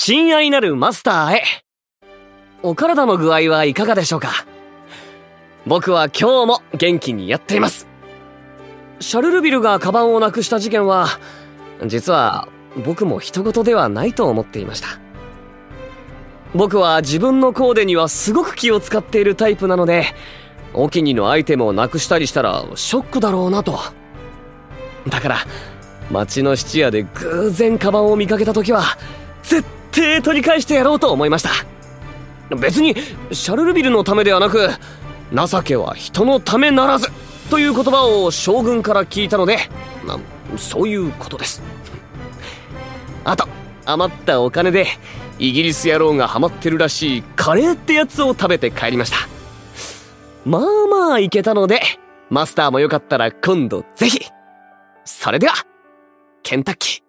親愛なるマスターへ。お体の具合はいかがでしょうか？僕は今日も元気にやっています。シャルルビルがカバンをなくした事件は、実は僕も人事ではないと思っていました。僕は自分のコーデにはすごく気を使っているタイプなので、お気に入りのアイテムをなくしたりしたらショックだろうなと。だから、街の質屋で偶然カバンを見かけた時は、絶対取り返してやろうと思いました。別に、シャルルビルのためではなく、情けは人のためならずという言葉を将軍から聞いたので、まそういうことです。あと、余ったお金で、イギリス野郎がハマってるらしいカレーってやつを食べて帰りました。まあまあいけたので、マスターもよかったら今度ぜひ。それでは、ケンタッキー。